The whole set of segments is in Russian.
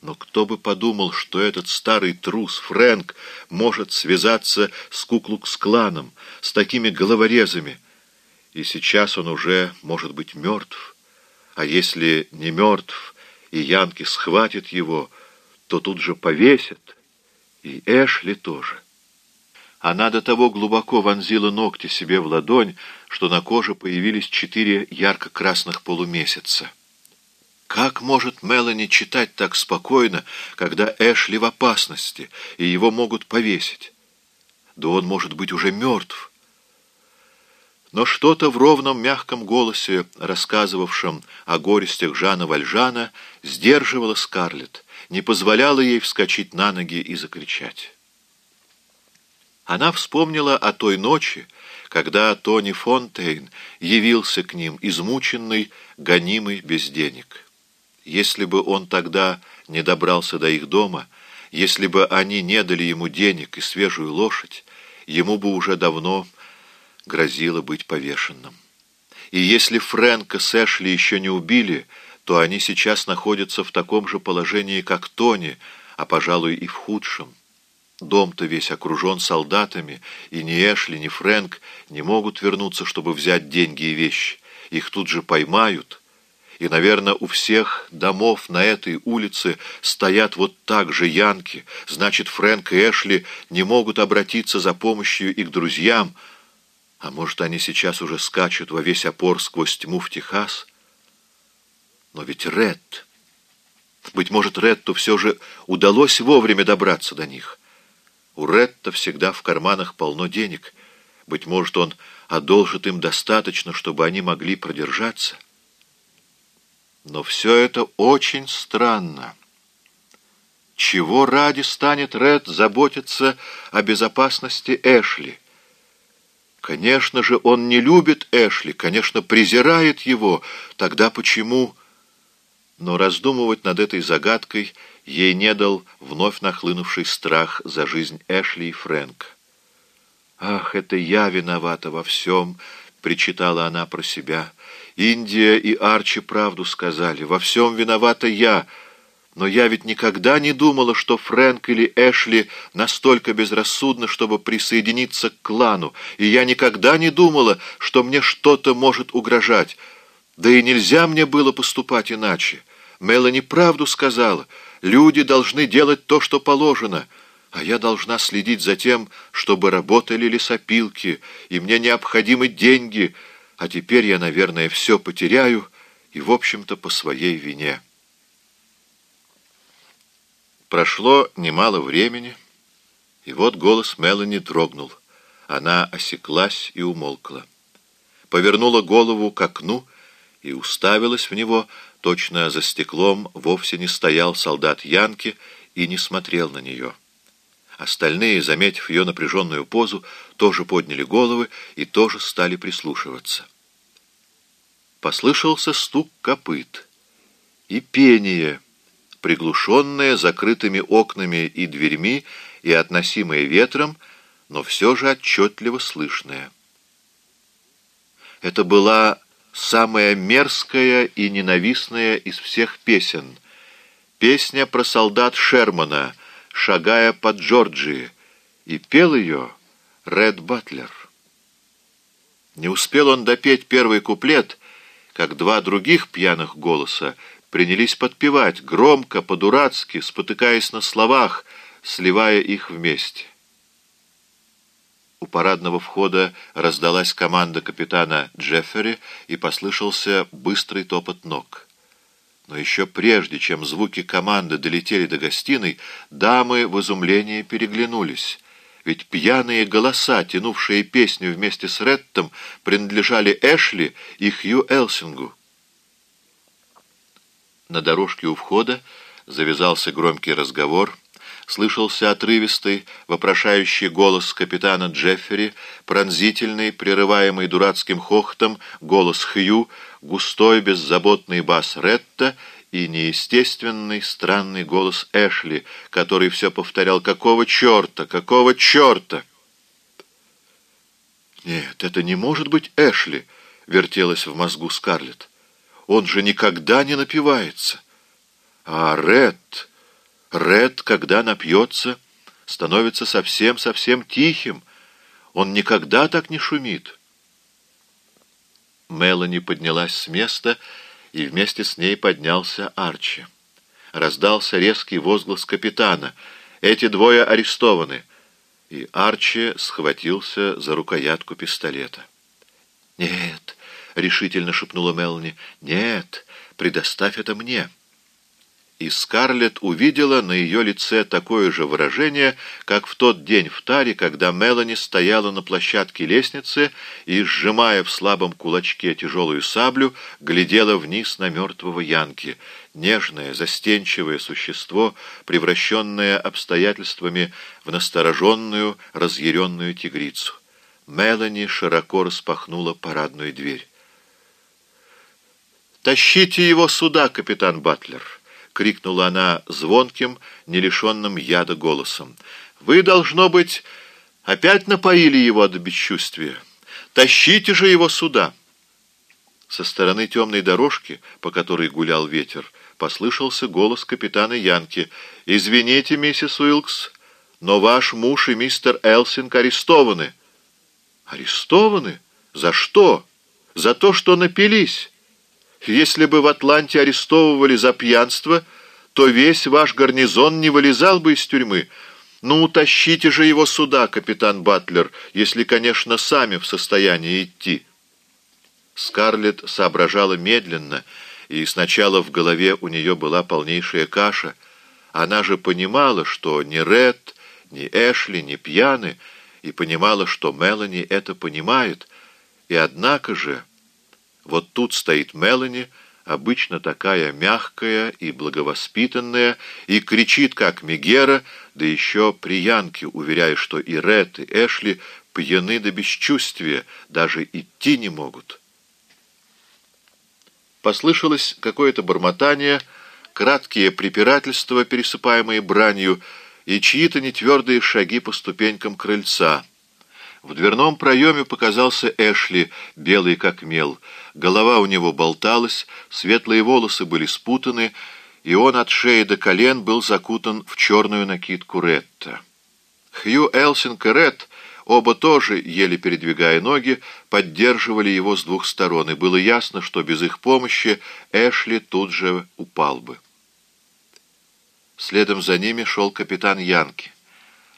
Но кто бы подумал, что этот старый трус Фрэнк может связаться с Куклукс-кланом, с такими головорезами. И сейчас он уже может быть мертв. А если не мертв, и Янки схватит его, то тут же повесят. И Эшли тоже. Она до того глубоко вонзила ногти себе в ладонь, что на коже появились четыре ярко-красных полумесяца. Как может Мелани читать так спокойно, когда Эшли в опасности, и его могут повесить? Да он может быть уже мертв. Но что-то в ровном мягком голосе, рассказывавшем о горестях Жана Вальжана, сдерживало Скарлетт, не позволяло ей вскочить на ноги и закричать. Она вспомнила о той ночи, когда Тони Фонтейн явился к ним, измученный, гонимый без денег. Если бы он тогда не добрался до их дома, если бы они не дали ему денег и свежую лошадь, ему бы уже давно грозило быть повешенным. И если Фрэнка с Эшли еще не убили, то они сейчас находятся в таком же положении, как Тони, а, пожалуй, и в худшем. Дом-то весь окружен солдатами, и ни Эшли, ни Фрэнк не могут вернуться, чтобы взять деньги и вещи. Их тут же поймают, и, наверное, у всех домов на этой улице стоят вот так же янки. Значит, Фрэнк и Эшли не могут обратиться за помощью и к друзьям. А может, они сейчас уже скачут во весь опор сквозь тьму в Техас? Но ведь Ред... Быть может, Ретту все же удалось вовремя добраться до них. У Ретта всегда в карманах полно денег. Быть может, он одолжит им достаточно, чтобы они могли продержаться. Но все это очень странно. Чего ради станет Ред заботиться о безопасности Эшли? Конечно же, он не любит Эшли, конечно, презирает его. Тогда почему... Но раздумывать над этой загадкой ей не дал вновь нахлынувший страх за жизнь Эшли и Фрэнк. «Ах, это я виновата во всем!» — причитала она про себя. «Индия и Арчи правду сказали. Во всем виновата я. Но я ведь никогда не думала, что Фрэнк или Эшли настолько безрассудны, чтобы присоединиться к клану. И я никогда не думала, что мне что-то может угрожать. Да и нельзя мне было поступать иначе. Мелани правду сказала. Люди должны делать то, что положено» а я должна следить за тем, чтобы работали лесопилки, и мне необходимы деньги, а теперь я, наверное, все потеряю, и, в общем-то, по своей вине. Прошло немало времени, и вот голос Мелани дрогнул. Она осеклась и умолкла. Повернула голову к окну и уставилась в него, точно за стеклом вовсе не стоял солдат Янки и не смотрел на нее. Остальные, заметив ее напряженную позу, тоже подняли головы и тоже стали прислушиваться. Послышался стук копыт и пение, приглушенное закрытыми окнами и дверьми и относимое ветром, но все же отчетливо слышное. Это была самая мерзкая и ненавистная из всех песен. Песня про солдат Шермана — шагая по Джорджии, и пел ее Ред Батлер. Не успел он допеть первый куплет, как два других пьяных голоса принялись подпевать, громко, по-дурацки, спотыкаясь на словах, сливая их вместе. У парадного входа раздалась команда капитана Джеффери и послышался быстрый топот ног. Но еще прежде, чем звуки команды долетели до гостиной, дамы в изумлении переглянулись. Ведь пьяные голоса, тянувшие песню вместе с Реттом, принадлежали Эшли и Хью Элсингу. На дорожке у входа завязался громкий разговор, слышался отрывистый, вопрошающий голос капитана Джеффери, пронзительный, прерываемый дурацким хохотом, голос Хью, густой беззаботный бас Ретта и неестественный странный голос Эшли, который все повторял «Какого черта? Какого черта?» «Нет, это не может быть Эшли», — вертелась в мозгу Скарлетт. «Он же никогда не напивается. А Ред, Ред, когда напьется, становится совсем-совсем тихим. Он никогда так не шумит. Мелани поднялась с места, и вместе с ней поднялся Арчи. Раздался резкий возглас капитана. «Эти двое арестованы!» И Арчи схватился за рукоятку пистолета. «Нет!» — решительно шепнула Мелани. «Нет! Предоставь это мне!» И Скарлетт увидела на ее лице такое же выражение, как в тот день в таре, когда Мелани стояла на площадке лестницы и, сжимая в слабом кулачке тяжелую саблю, глядела вниз на мертвого Янки, нежное, застенчивое существо, превращенное обстоятельствами в настороженную, разъяренную тигрицу. Мелани широко распахнула парадную дверь. «Тащите его сюда, капитан Батлер!» Крикнула она звонким, не лишенным яда голосом. «Вы, должно быть, опять напоили его до бесчувствия. Тащите же его сюда!» Со стороны темной дорожки, по которой гулял ветер, послышался голос капитана Янки. «Извините, миссис Уилкс, но ваш муж и мистер Элсинг арестованы». «Арестованы? За что? За то, что напились». Если бы в Атланте арестовывали за пьянство, то весь ваш гарнизон не вылезал бы из тюрьмы. Ну, утащите же его сюда, капитан Батлер, если, конечно, сами в состоянии идти». Скарлетт соображала медленно, и сначала в голове у нее была полнейшая каша. Она же понимала, что ни Ред, ни Эшли не пьяны, и понимала, что Мелани это понимает, и однако же... Вот тут стоит Мелани, обычно такая мягкая и благовоспитанная, и кричит, как Мегера, да еще приянки, уверяя, что и Ред, и Эшли пьяны до бесчувствия, даже идти не могут. Послышалось какое-то бормотание, краткие препирательства, пересыпаемые бранью, и чьи-то нетвердые шаги по ступенькам крыльца — в дверном проеме показался Эшли, белый как мел. Голова у него болталась, светлые волосы были спутаны, и он от шеи до колен был закутан в черную накидку Ретта. Хью Элсинг и Ред, оба тоже, еле передвигая ноги, поддерживали его с двух сторон, и было ясно, что без их помощи Эшли тут же упал бы. Следом за ними шел капитан Янки.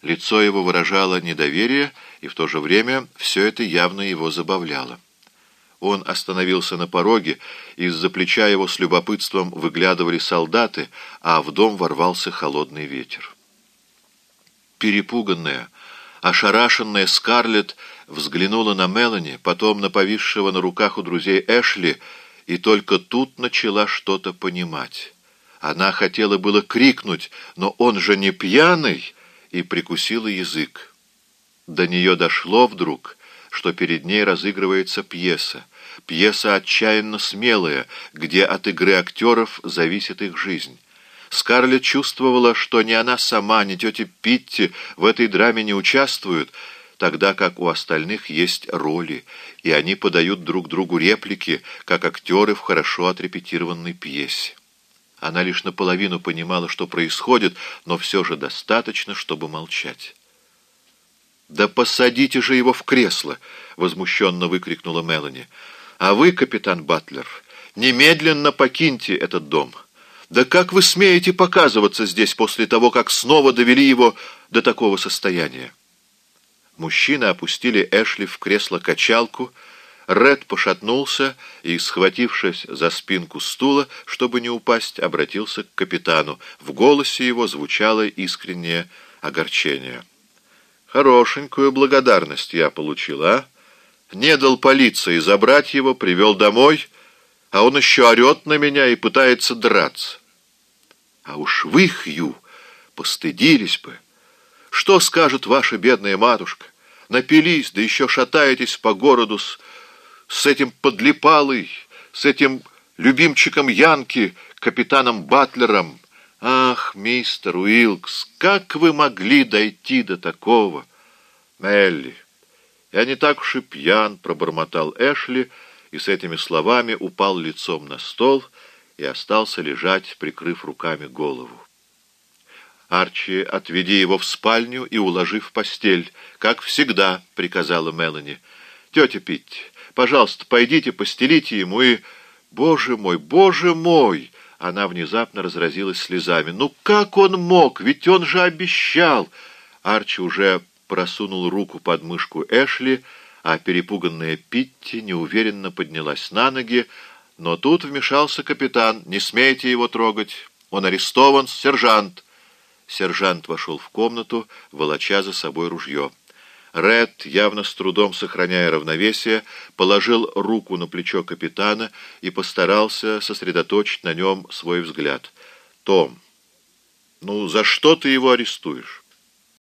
Лицо его выражало недоверие, и в то же время все это явно его забавляло. Он остановился на пороге, из-за плеча его с любопытством выглядывали солдаты, а в дом ворвался холодный ветер. Перепуганная, ошарашенная Скарлетт взглянула на Мелани, потом на повисшего на руках у друзей Эшли, и только тут начала что-то понимать. Она хотела было крикнуть, но он же не пьяный, и прикусила язык. До нее дошло вдруг, что перед ней разыгрывается пьеса. Пьеса отчаянно смелая, где от игры актеров зависит их жизнь. Скарлетт чувствовала, что ни она сама, ни тетя Питти в этой драме не участвуют, тогда как у остальных есть роли, и они подают друг другу реплики, как актеры в хорошо отрепетированной пьесе. Она лишь наполовину понимала, что происходит, но все же достаточно, чтобы молчать. «Да посадите же его в кресло!» — возмущенно выкрикнула Мелани. «А вы, капитан Батлер, немедленно покиньте этот дом. Да как вы смеете показываться здесь после того, как снова довели его до такого состояния?» Мужчины опустили Эшли в кресло-качалку. Ред пошатнулся и, схватившись за спинку стула, чтобы не упасть, обратился к капитану. В голосе его звучало искреннее огорчение. Хорошенькую благодарность я получил, а? Не дал полиции забрать его, привел домой, а он еще орет на меня и пытается драться. А уж вы, Хью, постыдились бы. Что скажет ваша бедная матушка? Напились, да еще шатаетесь по городу с, с этим подлипалой, с этим любимчиком Янки, капитаном Батлером, «Ах, мистер Уилкс, как вы могли дойти до такого?» «Мелли, я не так уж и пьян», — пробормотал Эшли, и с этими словами упал лицом на стол и остался лежать, прикрыв руками голову. Арчи, отведи его в спальню и уложи в постель. Как всегда, — приказала Мелани. Тетя Питти, пожалуйста, пойдите, постелите ему и... Боже мой, боже мой! Она внезапно разразилась слезами. Ну как он мог? Ведь он же обещал! Арчи уже просунул руку под мышку Эшли, а перепуганная Питти неуверенно поднялась на ноги, но тут вмешался капитан. «Не смейте его трогать! Он арестован, сержант!» Сержант вошел в комнату, волоча за собой ружье. Ред, явно с трудом сохраняя равновесие, положил руку на плечо капитана и постарался сосредоточить на нем свой взгляд. «Том, ну за что ты его арестуешь?»